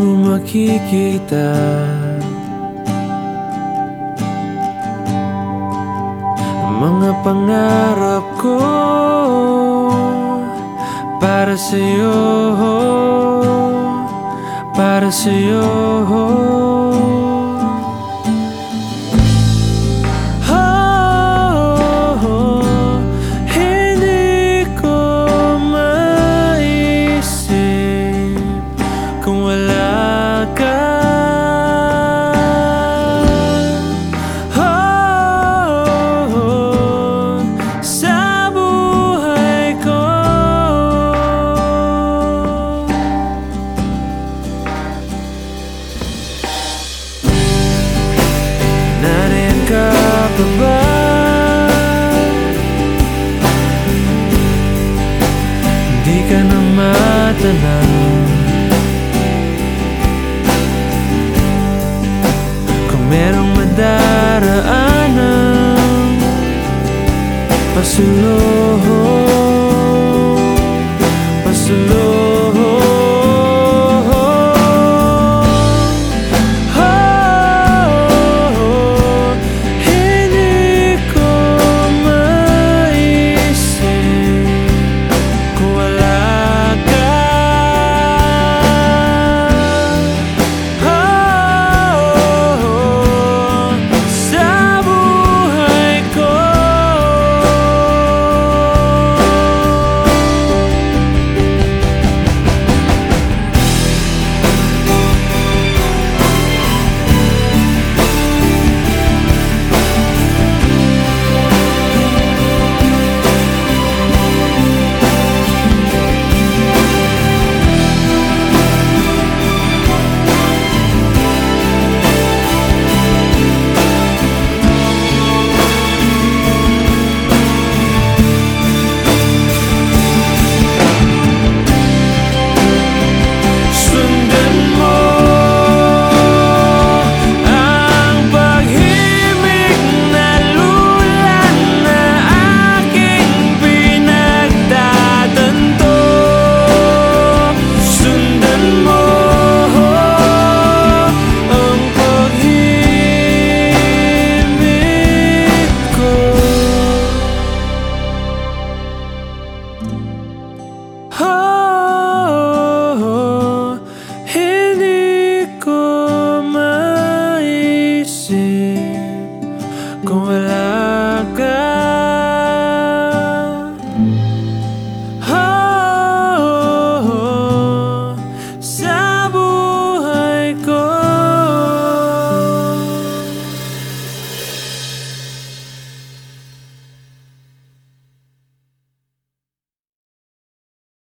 mo makikita. Mga pangarap ko Para sa'yo Para sa'yo ka na matanaw Kung merong madaraanan Pasulong como el